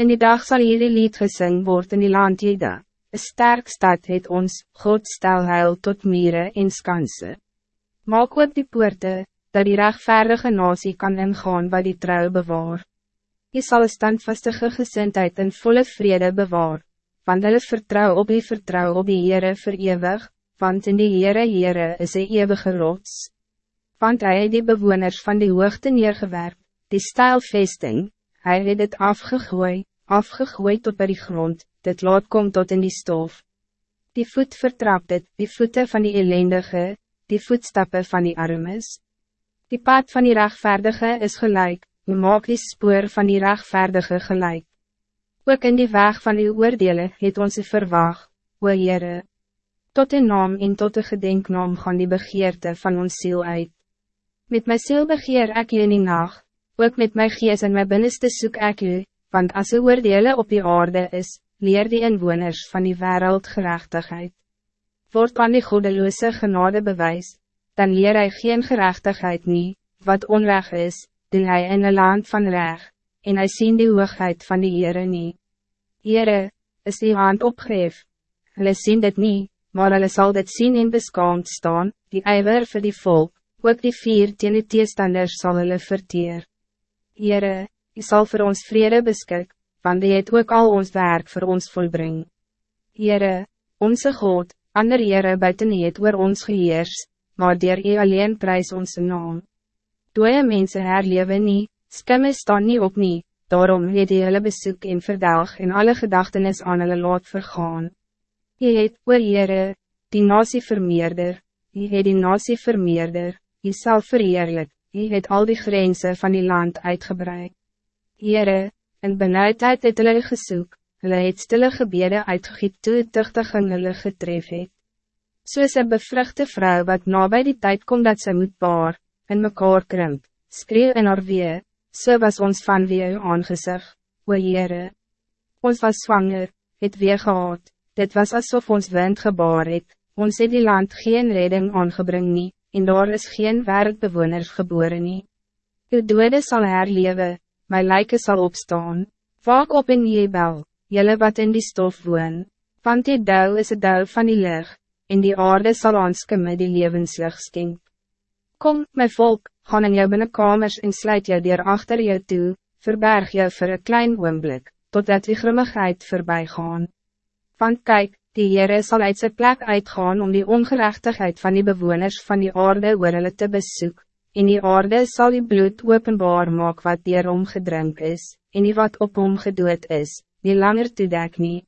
In die dag zal hierdie lied gesing word in die land Jeda. Een sterk stad het ons, God stel heil tot mieren en skanse. Maak ook die poorte, dat die rechtvaardige nasie kan ingaan wat die trouw bewaar. Je zal een standvastige gezindheid en volle vrede bewaar, want hulle vertrouw op die vertrouw op die Heere verewig, want in die Heere Heere is een eeuwige rots. Want hij het die bewoners van die hoogte neergewerp, die stijlvesting, hij het het afgegooid afgegooid tot bij die grond, dit laat kom tot in die stof. Die voet vertrapt het, die voeten van die ellendige, die voetstappen van die armes. Die pad van die rechtvaardige is gelijk, we maak die spoor van die rechtvaardige gelijk. Ook in die weg van die oordelen het ons verwacht, o Heere. Tot een naam en tot een gedenknaam gaan die begeerte van ons ziel uit. Met mijn ziel begeer ik je in die nacht, ook met mijn geest en mijn binnenste zoek ik je, want als er oordele op die aarde is, leer die inwoners van die wereld gerechtigheid. Word aan die godeloze genade bewys, dan leer hij geen gerechtigheid niet, wat onrecht is, doen hij in een land van recht, en hij zien die hoogheid van die Heere niet. Heere, is die hand opgeef, hulle sien dit niet, maar hulle sal dit zien in beskaamd staan, die ijver vir die volk, ook die vier teen die teestanders sal hulle verteer. Heere, Je zal voor ons vrede beskik, want die het ook al ons werk voor ons volbring. Heere, onze God, ander Heere buiten het oor ons geheers, maar dier jy alleen prijs onze naam. Dooie mense herlewe nie, skimme staan nie op nie, daarom het jy hulle besoek en verdelg en alle gedachtenis aan hulle laat vergaan. Jy het, oor Heere, die nasie vermeerder, jy het die nasie vermeerder, jy sal verheerlik, jy het al die grenzen van die land uitgebreid. Heere, in benauwdheid het hulle gesoek, hulle het stille gebede uitgegiet toe het tuchtiging hulle getref het. Soos een bevruchte vrouw wat na bij die tijd komt dat ze moet baar, in mekaar krimp, skreeuw in haar wee, so was ons van wie u aangezig, o Heere. Ons was zwanger, het weer gehad, dit was alsof ons wind gebaar het, ons het die land geen redding aangebring nie, en daar is geen wereldbewoners geboren nie. Uw dode sal herlewe, my lijken zal opstaan. Waak op in Jebel, jelle wat in die stof woon, want die duil is het duil van die lig, en die aarde zal aanskimme die levenslig skink. Kom, my volk, gaan in jou binnenkamers en sluit jou dier achter jou toe, verberg jou voor een klein oomblik, totdat die grimmigheid voorbij gaan. Want kijk, die Heere zal uit zijn plek uitgaan om die ongerechtigheid van die bewoners van die aarde oor hulle te bezoeken en die aarde zal die bloed openbaar maak wat dier omgedrink is, en die wat op hom gedood is, die langer toedek nie.